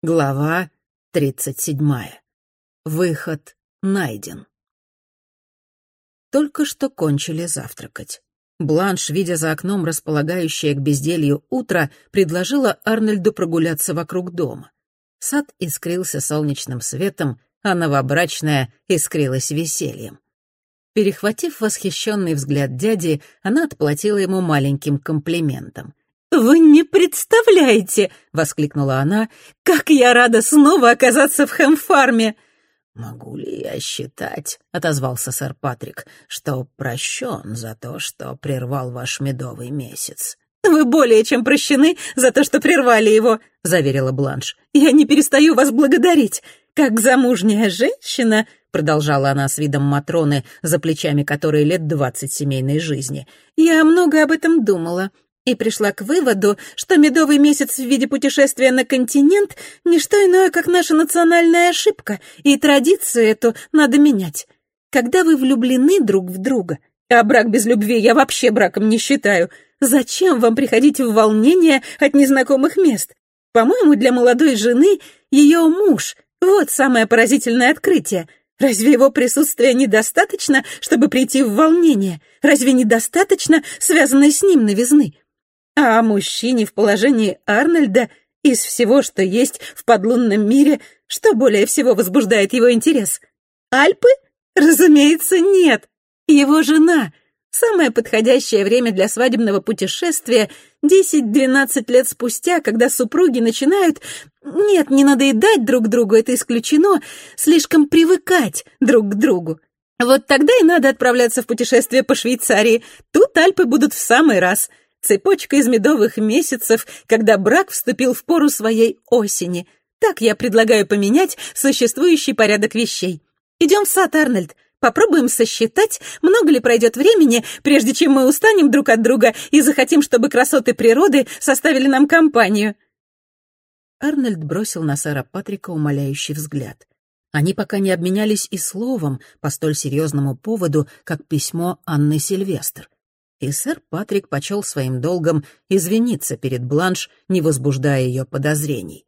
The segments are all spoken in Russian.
Глава тридцать седьмая. Выход найден. Только что кончили завтракать. Бланш, видя за окном располагающее к безделью утро, предложила Арнольду прогуляться вокруг дома. Сад искрился солнечным светом, а новобрачная искрилась весельем. Перехватив восхищенный взгляд дяди, она отплатила ему маленьким комплиментом. «Вы не представляете!» — воскликнула она. «Как я рада снова оказаться в Хэмфарме!» «Могу ли я считать, — отозвался сэр Патрик, — что прощен за то, что прервал ваш медовый месяц?» «Вы более чем прощены за то, что прервали его», — заверила Бланш. «Я не перестаю вас благодарить. Как замужняя женщина, — продолжала она с видом Матроны, за плечами которой лет двадцать семейной жизни, — я много об этом думала и пришла к выводу, что медовый месяц в виде путешествия на континент — не что иное, как наша национальная ошибка, и традицию эту надо менять. Когда вы влюблены друг в друга, а брак без любви я вообще браком не считаю, зачем вам приходить в волнение от незнакомых мест? По-моему, для молодой жены ее муж — вот самое поразительное открытие. Разве его присутствия недостаточно, чтобы прийти в волнение? Разве недостаточно связанной с ним новизны? А о мужчине в положении Арнольда из всего, что есть в подлунном мире, что более всего возбуждает его интерес? Альпы? Разумеется, нет. Его жена. Самое подходящее время для свадебного путешествия — 10-12 лет спустя, когда супруги начинают... Нет, не надоедать друг другу, это исключено, слишком привыкать друг к другу. Вот тогда и надо отправляться в путешествие по Швейцарии. Тут Альпы будут в самый раз — Цепочка из медовых месяцев, когда брак вступил в пору своей осени. Так я предлагаю поменять существующий порядок вещей. Идем в сад, Арнольд. Попробуем сосчитать, много ли пройдет времени, прежде чем мы устанем друг от друга и захотим, чтобы красоты природы составили нам компанию. Арнольд бросил на сэра Патрика умоляющий взгляд. Они пока не обменялись и словом по столь серьезному поводу, как письмо Анны Сильвестр и сэр Патрик почел своим долгом извиниться перед Бланш, не возбуждая ее подозрений.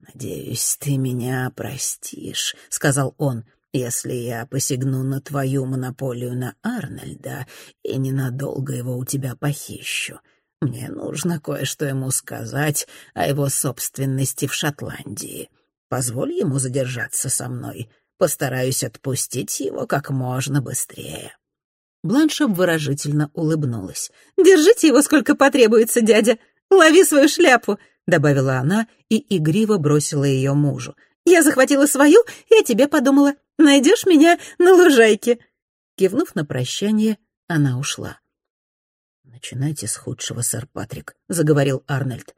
«Надеюсь, ты меня простишь», — сказал он, — «если я посягну на твою монополию на Арнольда и ненадолго его у тебя похищу. Мне нужно кое-что ему сказать о его собственности в Шотландии. Позволь ему задержаться со мной. Постараюсь отпустить его как можно быстрее». Бланш выражительно улыбнулась. «Держите его, сколько потребуется, дядя. Лови свою шляпу», — добавила она и игриво бросила ее мужу. «Я захватила свою и о тебе подумала. Найдешь меня на лужайке». Кивнув на прощание, она ушла. «Начинайте с худшего, сэр Патрик», — заговорил Арнольд.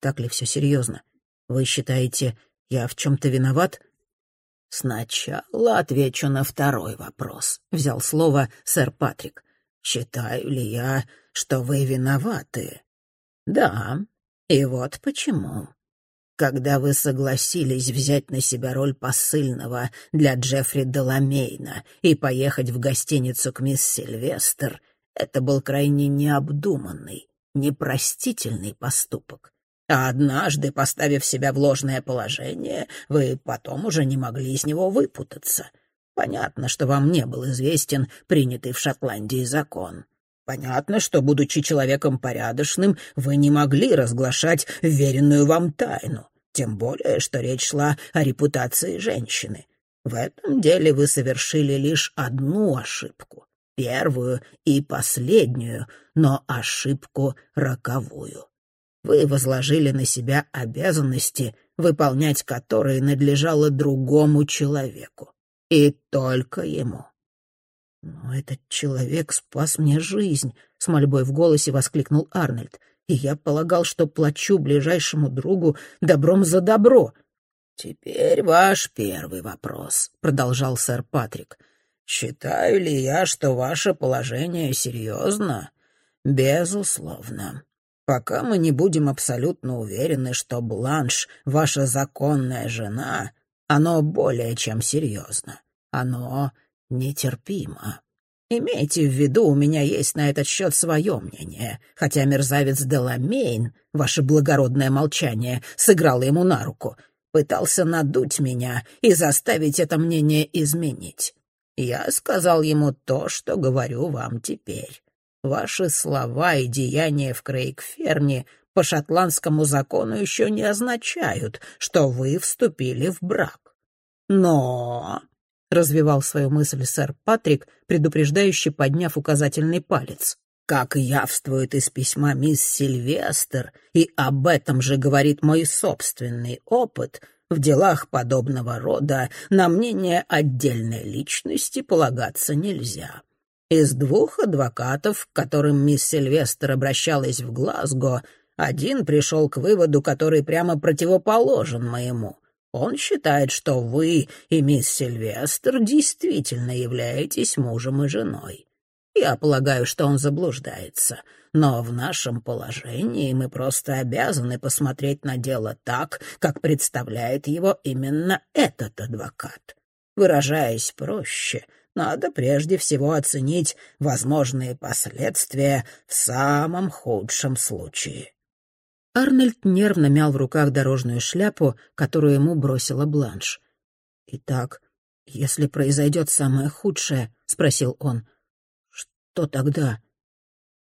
«Так ли все серьезно? Вы считаете, я в чем-то виноват?» «Сначала отвечу на второй вопрос», — взял слово сэр Патрик. «Считаю ли я, что вы виноваты?» «Да, и вот почему. Когда вы согласились взять на себя роль посыльного для Джеффри Деламейна и поехать в гостиницу к мисс Сильвестр, это был крайне необдуманный, непростительный поступок. А однажды, поставив себя в ложное положение, вы потом уже не могли из него выпутаться. Понятно, что вам не был известен принятый в Шотландии закон. Понятно, что, будучи человеком порядочным, вы не могли разглашать веренную вам тайну, тем более, что речь шла о репутации женщины. В этом деле вы совершили лишь одну ошибку, первую и последнюю, но ошибку роковую. Вы возложили на себя обязанности, выполнять которые надлежало другому человеку. И только ему. «Но этот человек спас мне жизнь», — с мольбой в голосе воскликнул Арнольд. «И я полагал, что плачу ближайшему другу добром за добро». «Теперь ваш первый вопрос», — продолжал сэр Патрик. «Считаю ли я, что ваше положение серьезно?» «Безусловно. Пока мы не будем абсолютно уверены, что Бланш — ваша законная жена, оно более чем серьезно. Оно нетерпимо. Имейте в виду, у меня есть на этот счет свое мнение, хотя мерзавец Деламейн, ваше благородное молчание, сыграло ему на руку. пытался надуть меня и заставить это мнение изменить. Я сказал ему то, что говорю вам теперь. Ваши слова и деяния в Крейгферне по шотландскому закону еще не означают, что вы вступили в брак. Но, — развивал свою мысль сэр Патрик, предупреждающе подняв указательный палец, как явствует из письма мисс Сильвестр, и об этом же говорит мой собственный опыт, в делах подобного рода на мнение отдельной личности полагаться нельзя. Из двух адвокатов, к которым мисс Сильвестр обращалась в Глазго, один пришел к выводу, который прямо противоположен моему. Он считает, что вы и мисс Сильвестр действительно являетесь мужем и женой. Я полагаю, что он заблуждается, но в нашем положении мы просто обязаны посмотреть на дело так, как представляет его именно этот адвокат. Выражаясь проще, надо прежде всего оценить возможные последствия в самом худшем случае. Арнольд нервно мял в руках дорожную шляпу, которую ему бросила Бланш. «Итак, если произойдет самое худшее», — спросил он, — «что тогда?»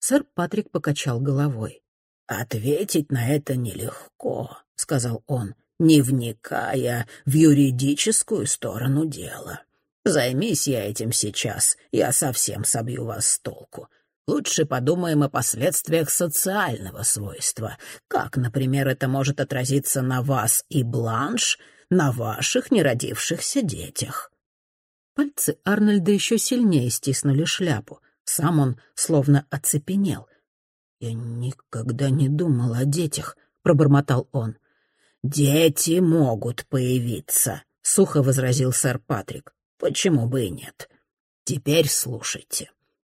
Сэр Патрик покачал головой. «Ответить на это нелегко», — сказал он, не вникая в юридическую сторону дела. «Займись я этим сейчас, я совсем собью вас с толку. Лучше подумаем о последствиях социального свойства. Как, например, это может отразиться на вас и Бланш, на ваших неродившихся детях. Пальцы Арнольда еще сильнее стиснули шляпу. Сам он словно оцепенел. «Я никогда не думал о детях», — пробормотал он. «Дети могут появиться», — сухо возразил сэр Патрик. «Почему бы и нет? Теперь слушайте.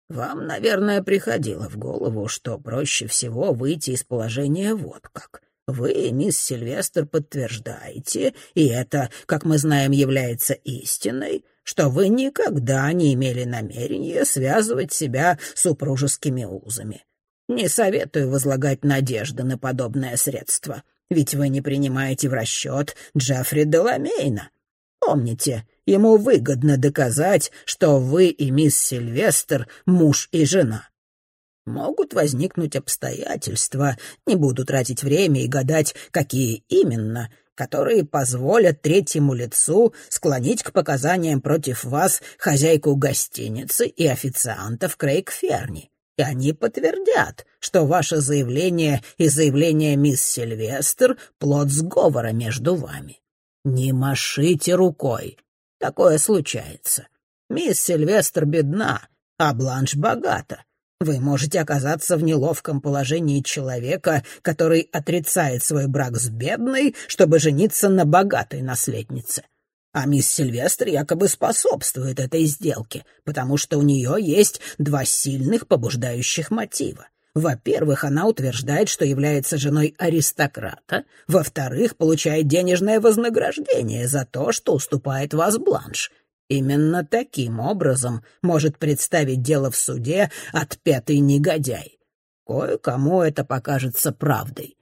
Вам, наверное, приходило в голову, что проще всего выйти из положения вот как. Вы, мисс Сильвестр, подтверждаете, и это, как мы знаем, является истиной, что вы никогда не имели намерения связывать себя супружескими узами. Не советую возлагать надежды на подобное средство, ведь вы не принимаете в расчет Джеффри Деламейна. Помните, Ему выгодно доказать, что вы и мисс Сильвестр — муж и жена. Могут возникнуть обстоятельства, не буду тратить время и гадать, какие именно, которые позволят третьему лицу склонить к показаниям против вас хозяйку гостиницы и официантов Крейг-Ферни. И они подтвердят, что ваше заявление и заявление мисс Сильвестр — плод сговора между вами. Не машите рукой. Такое случается. Мисс Сильвестр бедна, а Бланш богата. Вы можете оказаться в неловком положении человека, который отрицает свой брак с бедной, чтобы жениться на богатой наследнице. А мисс Сильвестр якобы способствует этой сделке, потому что у нее есть два сильных побуждающих мотива. Во-первых, она утверждает, что является женой аристократа. Во-вторых, получает денежное вознаграждение за то, что уступает вас Бланш. Именно таким образом может представить дело в суде отпетый негодяй. Кое-кому это покажется правдой.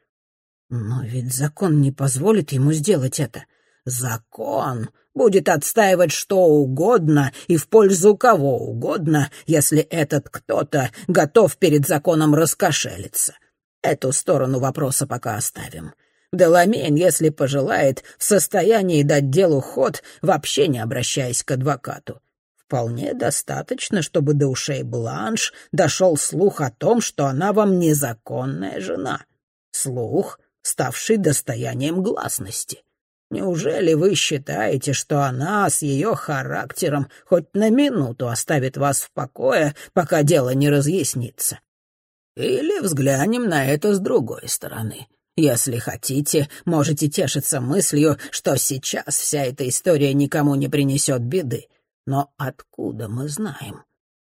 Но ведь закон не позволит ему сделать это. Закон будет отстаивать что угодно и в пользу кого угодно, если этот кто-то готов перед законом раскошелиться. Эту сторону вопроса пока оставим. Деламейн, если пожелает, в состоянии дать делу ход, вообще не обращаясь к адвокату. Вполне достаточно, чтобы до ушей Бланш дошел слух о том, что она вам незаконная жена. Слух, ставший достоянием гласности. Неужели вы считаете, что она с ее характером хоть на минуту оставит вас в покое, пока дело не разъяснится? Или взглянем на это с другой стороны. Если хотите, можете тешиться мыслью, что сейчас вся эта история никому не принесет беды. Но откуда мы знаем?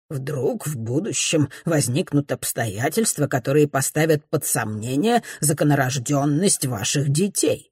Вдруг в будущем возникнут обстоятельства, которые поставят под сомнение законорожденность ваших детей.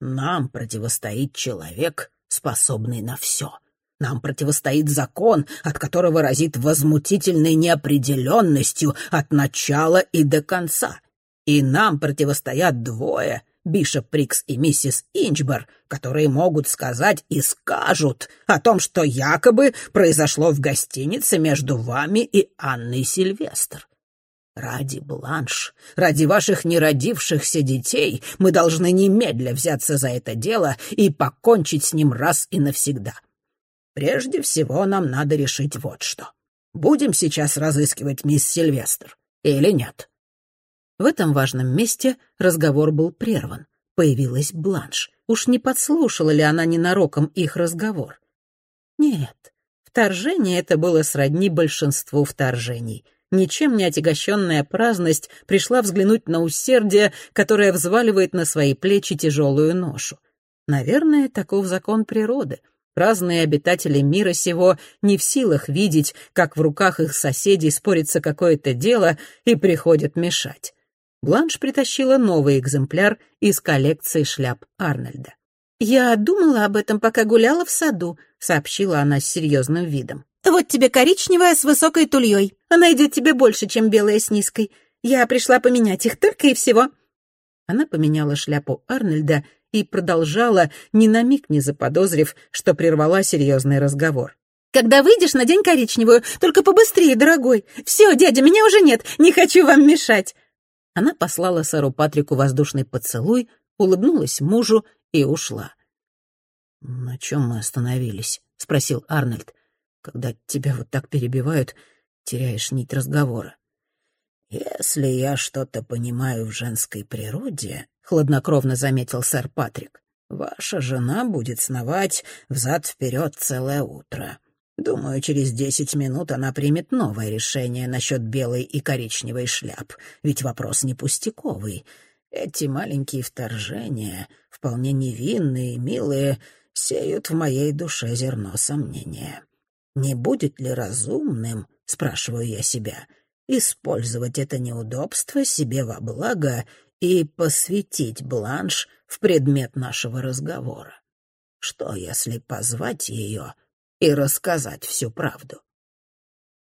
Нам противостоит человек, способный на все. Нам противостоит закон, от которого разит возмутительной неопределенностью от начала и до конца. И нам противостоят двое, Бишоп Прикс и миссис Инчбор, которые могут сказать и скажут о том, что якобы произошло в гостинице между вами и Анной Сильвестр. Ради Бланш, ради ваших неродившихся детей мы должны немедля взяться за это дело и покончить с ним раз и навсегда. Прежде всего нам надо решить вот что. Будем сейчас разыскивать мисс Сильвестр или нет?» В этом важном месте разговор был прерван. Появилась Бланш. Уж не подслушала ли она ненароком их разговор? Нет, вторжение это было сродни большинству вторжений — ничем не отягощенная праздность пришла взглянуть на усердие, которое взваливает на свои плечи тяжелую ношу. Наверное, таков закон природы. Праздные обитатели мира сего не в силах видеть, как в руках их соседей спорится какое-то дело и приходят мешать. Бланш притащила новый экземпляр из коллекции шляп Арнольда. «Я думала об этом, пока гуляла в саду», — сообщила она с серьезным видом. «Вот тебе коричневая с высокой тульей. Она идет тебе больше, чем белая с низкой. Я пришла поменять их только и всего». Она поменяла шляпу Арнольда и продолжала, ни на миг не заподозрив, что прервала серьезный разговор. «Когда выйдешь, надень коричневую, только побыстрее, дорогой. Все, дядя, меня уже нет, не хочу вам мешать». Она послала сэру Патрику воздушный поцелуй, улыбнулась мужу и ушла. «На чем мы остановились?» — спросил Арнольд. Когда тебя вот так перебивают, теряешь нить разговора. «Если я что-то понимаю в женской природе», — хладнокровно заметил сэр Патрик, «ваша жена будет сновать взад-вперед целое утро. Думаю, через десять минут она примет новое решение насчет белой и коричневой шляп, ведь вопрос не пустяковый. Эти маленькие вторжения, вполне невинные и милые, сеют в моей душе зерно сомнения. Не будет ли разумным, спрашиваю я себя, использовать это неудобство себе во благо и посвятить Бланш в предмет нашего разговора? Что, если позвать ее и рассказать всю правду?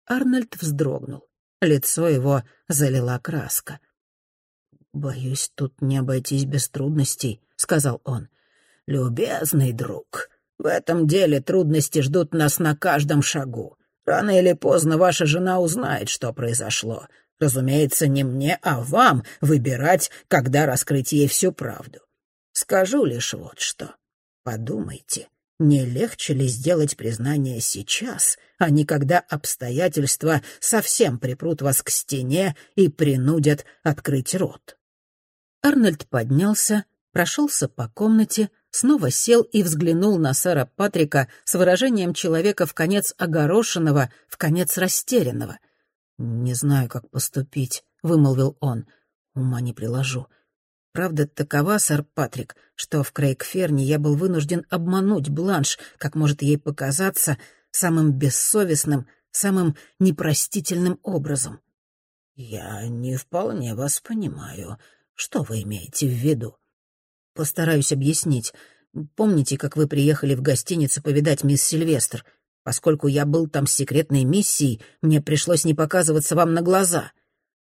Арнольд вздрогнул. Лицо его залила краска. «Боюсь, тут не обойтись без трудностей», — сказал он. «Любезный друг, в этом деле трудности ждут нас на каждом шагу. Рано или поздно ваша жена узнает, что произошло. Разумеется, не мне, а вам выбирать, когда раскрыть ей всю правду. Скажу лишь вот что. Подумайте, не легче ли сделать признание сейчас, а не когда обстоятельства совсем припрут вас к стене и принудят открыть рот? Арнольд поднялся, прошелся по комнате, снова сел и взглянул на сэра Патрика с выражением человека в конец огорошенного, в конец растерянного. «Не знаю, как поступить», — вымолвил он. «Ума не приложу. Правда такова, сэр Патрик, что в Крейгферне я был вынужден обмануть Бланш, как может ей показаться, самым бессовестным, самым непростительным образом». «Я не вполне вас понимаю. Что вы имеете в виду?» Постараюсь объяснить. Помните, как вы приехали в гостиницу повидать мисс Сильвестр? Поскольку я был там с секретной миссией, мне пришлось не показываться вам на глаза.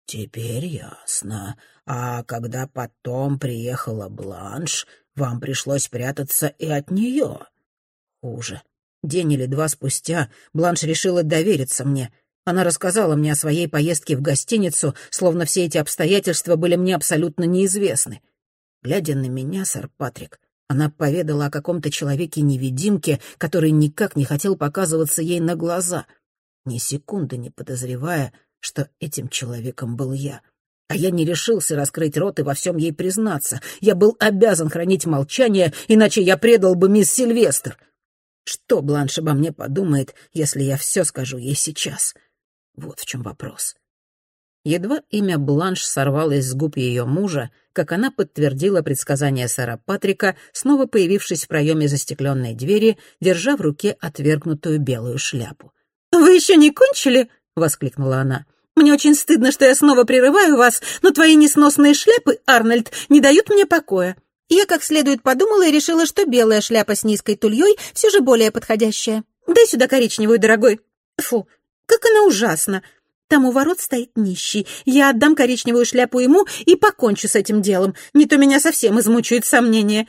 Теперь ясно. А когда потом приехала Бланш, вам пришлось прятаться и от нее. Хуже. День или два спустя Бланш решила довериться мне. Она рассказала мне о своей поездке в гостиницу, словно все эти обстоятельства были мне абсолютно неизвестны. Глядя на меня, сэр Патрик, она поведала о каком-то человеке-невидимке, который никак не хотел показываться ей на глаза, ни секунды не подозревая, что этим человеком был я. А я не решился раскрыть рот и во всем ей признаться. Я был обязан хранить молчание, иначе я предал бы мисс Сильвестр. Что Бланш обо мне подумает, если я все скажу ей сейчас? Вот в чем вопрос. Едва имя Бланш сорвалось с губ ее мужа, как она подтвердила предсказание сэра Патрика, снова появившись в проеме застекленной двери, держа в руке отвергнутую белую шляпу. «Вы еще не кончили?» — воскликнула она. «Мне очень стыдно, что я снова прерываю вас, но твои несносные шляпы, Арнольд, не дают мне покоя. Я как следует подумала и решила, что белая шляпа с низкой тульей все же более подходящая. Дай сюда коричневую, дорогой. Фу, как она ужасна. Там у ворот стоит нищий. Я отдам коричневую шляпу ему и покончу с этим делом. Не то меня совсем измучают сомнения.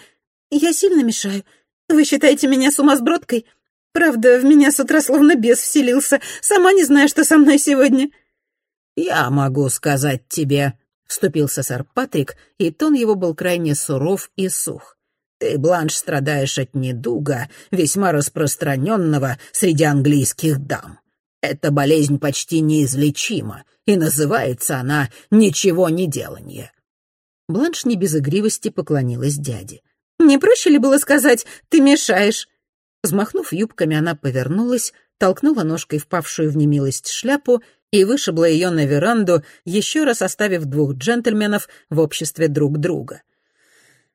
Я сильно мешаю. Вы считаете меня сумасбродкой? Правда, в меня с утра словно бес вселился. Сама не знаю, что со мной сегодня». «Я могу сказать тебе», — вступился сэр Патрик, и тон его был крайне суров и сух. «Ты, Бланш, страдаешь от недуга, весьма распространенного среди английских дам. Эта болезнь почти неизлечима, и называется она «ничего не деланье». Бланш не без игривости поклонилась дяде. «Не проще ли было сказать «ты мешаешь»?» Взмахнув юбками, она повернулась, толкнула ножкой впавшую в немилость шляпу и вышибла ее на веранду, еще раз оставив двух джентльменов в обществе друг друга.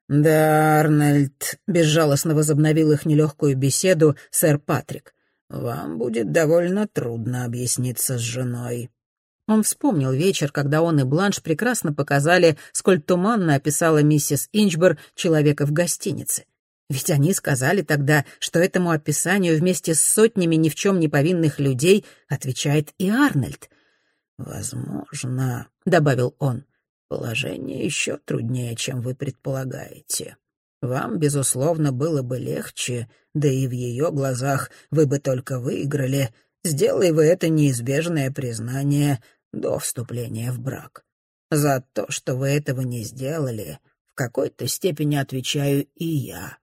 «Да, Арнольд», — безжалостно возобновил их нелегкую беседу сэр Патрик, «вам будет довольно трудно объясниться с женой». Он вспомнил вечер, когда он и Бланш прекрасно показали, сколь туманно описала миссис Инчбер человека в гостинице. Ведь они сказали тогда, что этому описанию вместе с сотнями ни в чем не повинных людей отвечает и Арнольд. «Возможно», — добавил он, — «положение еще труднее, чем вы предполагаете. Вам, безусловно, было бы легче, да и в ее глазах вы бы только выиграли, сделай вы это неизбежное признание до вступления в брак. За то, что вы этого не сделали, в какой-то степени отвечаю и я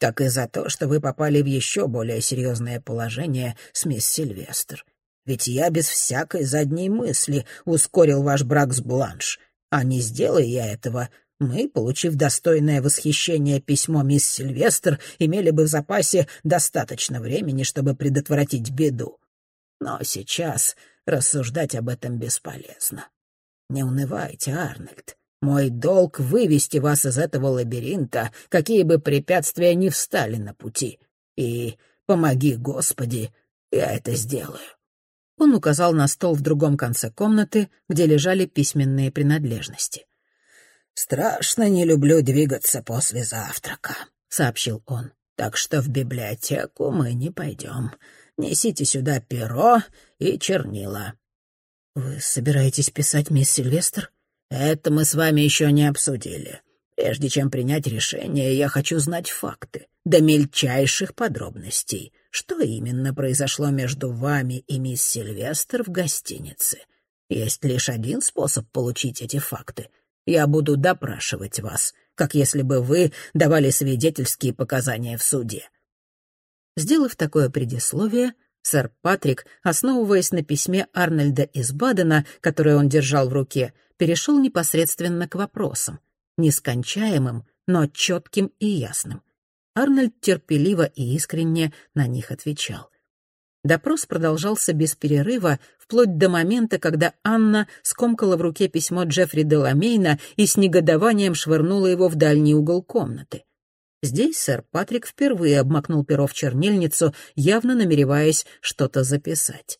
так и за то, что вы попали в еще более серьезное положение с мисс Сильвестр. Ведь я без всякой задней мысли ускорил ваш брак с Бланш. А не сделая я этого, мы, получив достойное восхищение письмо мисс Сильвестр, имели бы в запасе достаточно времени, чтобы предотвратить беду. Но сейчас рассуждать об этом бесполезно. Не унывайте, Арнольд. Мой долг — вывести вас из этого лабиринта, какие бы препятствия ни встали на пути. И помоги, Господи, я это сделаю». Он указал на стол в другом конце комнаты, где лежали письменные принадлежности. «Страшно не люблю двигаться после завтрака», — сообщил он. «Так что в библиотеку мы не пойдем. Несите сюда перо и чернила». «Вы собираетесь писать, мисс Сильвестр?» Это мы с вами еще не обсудили. Прежде чем принять решение, я хочу знать факты, до мельчайших подробностей. Что именно произошло между вами и мисс Сильвестр в гостинице? Есть лишь один способ получить эти факты. Я буду допрашивать вас, как если бы вы давали свидетельские показания в суде. Сделав такое предисловие, сэр Патрик, основываясь на письме Арнольда из Бадена, которое он держал в руке, перешел непосредственно к вопросам, нескончаемым, но четким и ясным. Арнольд терпеливо и искренне на них отвечал. Допрос продолжался без перерыва, вплоть до момента, когда Анна скомкала в руке письмо Джеффри Деламейна и с негодованием швырнула его в дальний угол комнаты. Здесь сэр Патрик впервые обмакнул перо в чернильницу, явно намереваясь что-то записать.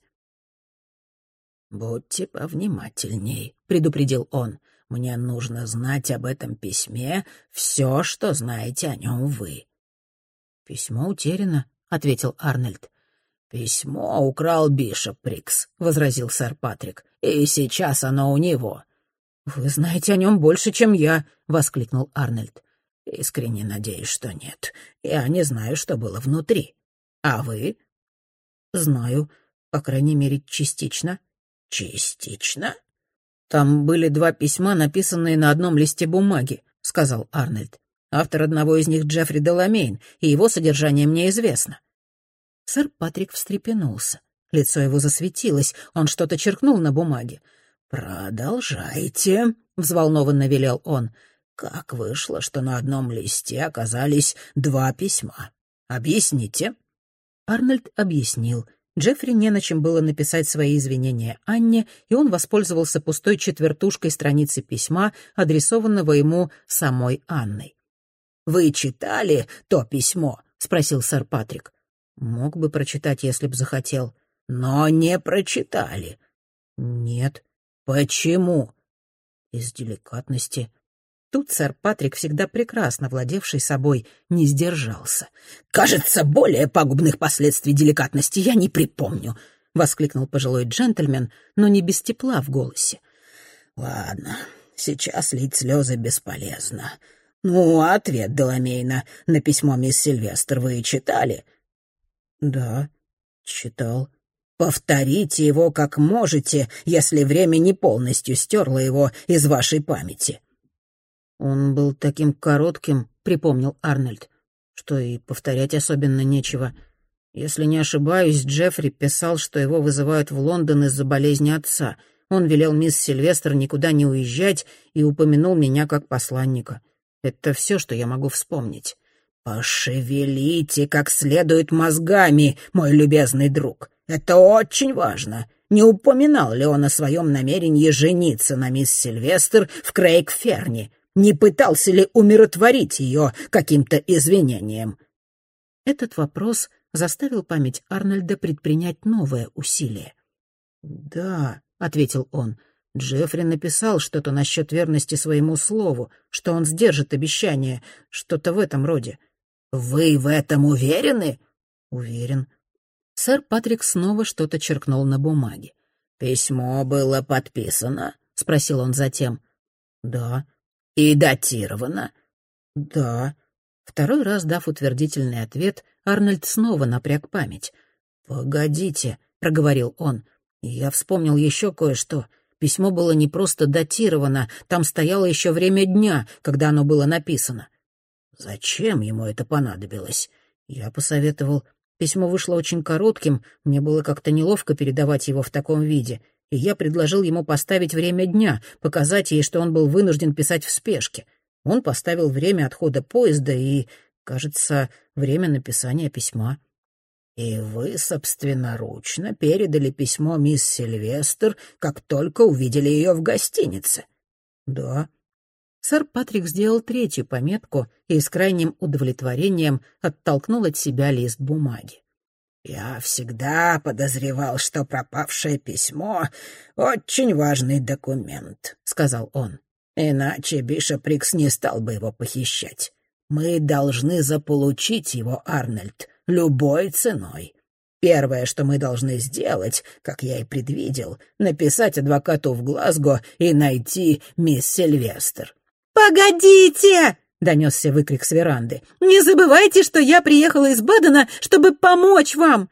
«Будьте повнимательней», — предупредил он. «Мне нужно знать об этом письме все, что знаете о нем вы». «Письмо утеряно», — ответил Арнольд. «Письмо украл Бишоп Прикс», — возразил сэр Патрик. «И сейчас оно у него». «Вы знаете о нем больше, чем я», — воскликнул Арнольд. «Искренне надеюсь, что нет. Я не знаю, что было внутри. А вы?» «Знаю, по крайней мере, частично». «Частично?» «Там были два письма, написанные на одном листе бумаги», — сказал Арнольд. «Автор одного из них Джеффри Деламейн, и его содержание мне известно». Сэр Патрик встрепенулся. Лицо его засветилось, он что-то черкнул на бумаге. «Продолжайте», — взволнованно велел он. «Как вышло, что на одном листе оказались два письма? Объясните». Арнольд объяснил — Джеффри не на чем было написать свои извинения Анне, и он воспользовался пустой четвертушкой страницы письма, адресованного ему самой Анной. «Вы читали то письмо?» — спросил сэр Патрик. «Мог бы прочитать, если б захотел». «Но не прочитали». «Нет». «Почему?» «Из деликатности». Тут сэр Патрик, всегда прекрасно владевший собой, не сдержался. «Кажется, более пагубных последствий деликатности я не припомню. — воскликнул пожилой джентльмен, но не без тепла в голосе. «Ладно, сейчас лить слезы бесполезно. Ну, ответ Деламейна на письмо мисс Сильвестр вы читали?» «Да, читал». «Повторите его как можете, если время не полностью стерло его из вашей памяти». «Он был таким коротким», — припомнил Арнольд, «что и повторять особенно нечего». Если не ошибаюсь, Джеффри писал, что его вызывают в Лондон из-за болезни отца. Он велел мисс Сильвестр никуда не уезжать и упомянул меня как посланника. Это все, что я могу вспомнить. «Пошевелите как следует мозгами, мой любезный друг. Это очень важно. Не упоминал ли он о своем намерении жениться на мисс Сильвестр в Крейг-Ферни? Не пытался ли умиротворить ее каким-то извинением?» Этот вопрос заставил память Арнольда предпринять новое усилие. «Да», — ответил он, — «Джеффри написал что-то насчет верности своему слову, что он сдержит обещание, что-то в этом роде». «Вы в этом уверены?» «Уверен». Сэр Патрик снова что-то черкнул на бумаге. «Письмо было подписано?» — спросил он затем. «Да». «И датировано?» «Да». Второй раз дав утвердительный ответ, Арнольд снова напряг память. «Погодите», — проговорил он, — «я вспомнил еще кое-что. Письмо было не просто датировано, там стояло еще время дня, когда оно было написано». «Зачем ему это понадобилось?» Я посоветовал. Письмо вышло очень коротким, мне было как-то неловко передавать его в таком виде, и я предложил ему поставить время дня, показать ей, что он был вынужден писать в спешке. Он поставил время отхода поезда и, кажется, время написания письма. «И вы собственноручно передали письмо мисс Сильвестр, как только увидели ее в гостинице?» «Да». Сэр Патрик сделал третью пометку и с крайним удовлетворением оттолкнул от себя лист бумаги. «Я всегда подозревал, что пропавшее письмо — очень важный документ», — сказал он. Иначе Бишоп Рикс не стал бы его похищать. Мы должны заполучить его, Арнольд, любой ценой. Первое, что мы должны сделать, как я и предвидел, написать адвокату в Глазго и найти мисс Сильвестр. «Погодите!» — донесся выкрик с веранды. «Не забывайте, что я приехала из Бадена, чтобы помочь вам!»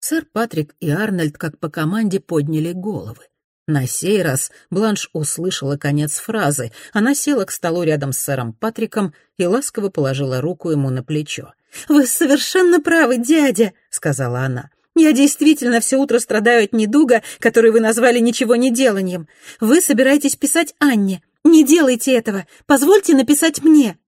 Сэр Патрик и Арнольд как по команде подняли головы. На сей раз Бланш услышала конец фразы. Она села к столу рядом с сэром Патриком и ласково положила руку ему на плечо. «Вы совершенно правы, дядя», — сказала она. «Я действительно все утро страдаю от недуга, который вы назвали ничего не деланием. Вы собираетесь писать Анне. Не делайте этого. Позвольте написать мне».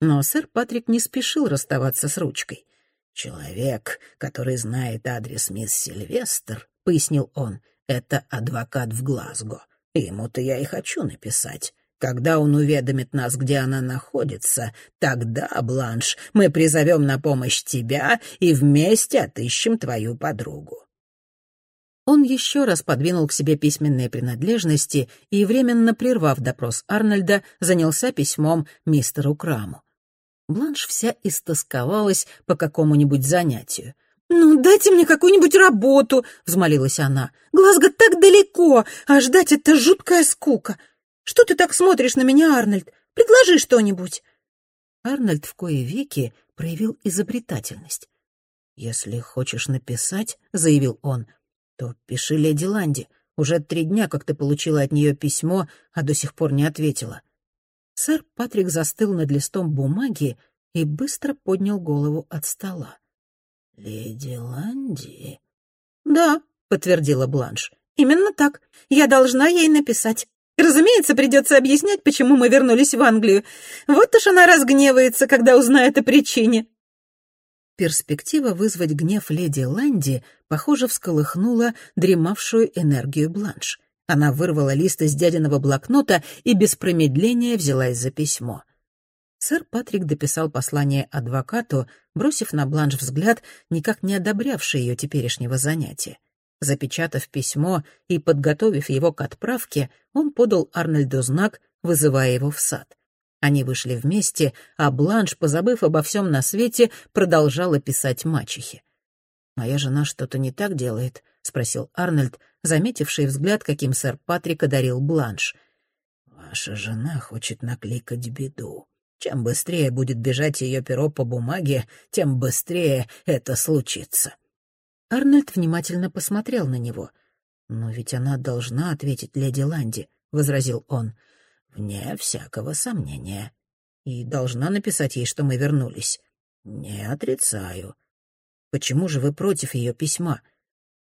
Но сэр Патрик не спешил расставаться с ручкой. «Человек, который знает адрес мисс Сильвестр», — пояснил он, — это адвокат в Глазго. Ему-то я и хочу написать. Когда он уведомит нас, где она находится, тогда, Бланш, мы призовем на помощь тебя и вместе отыщем твою подругу». Он еще раз подвинул к себе письменные принадлежности и, временно прервав допрос Арнольда, занялся письмом мистеру Краму. Бланш вся истосковалась по какому-нибудь занятию. «Ну, дайте мне какую-нибудь работу», — взмолилась она. «Глазго так далеко, а ждать — это жуткая скука. Что ты так смотришь на меня, Арнольд? Предложи что-нибудь». Арнольд в кои веки проявил изобретательность. «Если хочешь написать», — заявил он, — «то пиши леди Ланди. Уже три дня, как ты получила от нее письмо, а до сих пор не ответила». Сэр Патрик застыл над листом бумаги и быстро поднял голову от стола. «Леди Ланди?» «Да», — подтвердила Бланш. «Именно так. Я должна ей написать. Разумеется, придется объяснять, почему мы вернулись в Англию. Вот уж она разгневается, когда узнает о причине». Перспектива вызвать гнев леди Ланди, похоже, всколыхнула дремавшую энергию Бланш. Она вырвала лист из дядиного блокнота и без промедления взялась за письмо. Сэр Патрик дописал послание адвокату, бросив на Бланш взгляд, никак не одобрявший ее теперешнего занятия. Запечатав письмо и подготовив его к отправке, он подал Арнольду знак, вызывая его в сад. Они вышли вместе, а Бланш, позабыв обо всем на свете, продолжала писать мачехе. «Моя жена что-то не так делает?» — спросил Арнольд, заметивший взгляд, каким сэр Патрик одарил бланш. «Ваша жена хочет накликать беду. Чем быстрее будет бежать ее перо по бумаге, тем быстрее это случится». Арнольд внимательно посмотрел на него. «Но ведь она должна ответить леди Ланди», — возразил он. «Вне всякого сомнения. И должна написать ей, что мы вернулись». «Не отрицаю». «Почему же вы против ее письма?»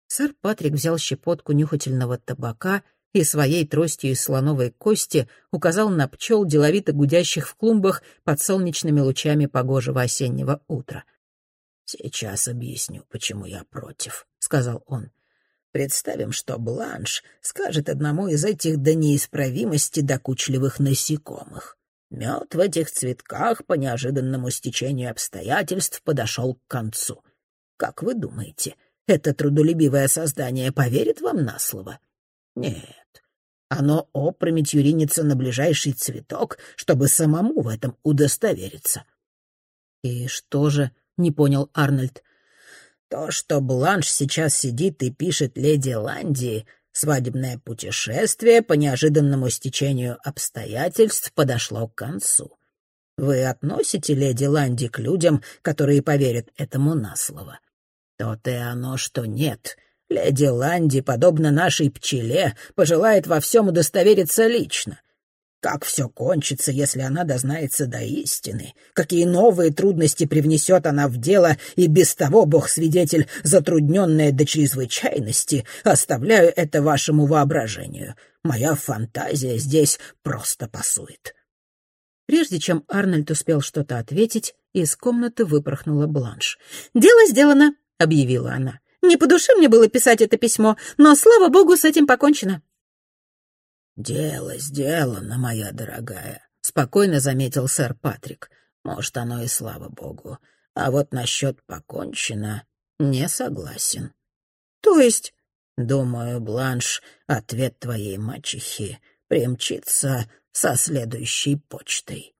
Сэр Патрик взял щепотку нюхательного табака и своей тростью из слоновой кости указал на пчел, деловито гудящих в клумбах под солнечными лучами погожего осеннего утра. «Сейчас объясню, почему я против», — сказал он. «Представим, что Бланш скажет одному из этих до неисправимости докучливых насекомых. Мед в этих цветках по неожиданному стечению обстоятельств подошел к концу. Как вы думаете, это трудолюбивое создание поверит вам на слово? Нет. Оно опрометью ринется на ближайший цветок, чтобы самому в этом удостовериться. «И что же?» — не понял Арнольд. «То, что Бланш сейчас сидит и пишет леди Ландии, свадебное путешествие по неожиданному стечению обстоятельств подошло к концу. Вы относите леди Ланди к людям, которые поверят этому на слово? То-то и оно, что нет. Леди Ланди, подобно нашей пчеле, пожелает во всем удостовериться лично. Как все кончится, если она дознается до истины? Какие новые трудности привнесет она в дело, и без того, бог-свидетель, затрудненная до чрезвычайности, оставляю это вашему воображению. Моя фантазия здесь просто пасует». Прежде чем Арнольд успел что-то ответить, из комнаты выпорхнула Бланш. «Дело сделано», — объявила она. «Не по душе мне было писать это письмо, но, слава богу, с этим покончено». «Дело сделано, моя дорогая», — спокойно заметил сэр Патрик. «Может, оно и слава богу. А вот насчет покончено не согласен». «То есть?» «Думаю, Бланш, ответ твоей мачехи примчится со следующей почтой».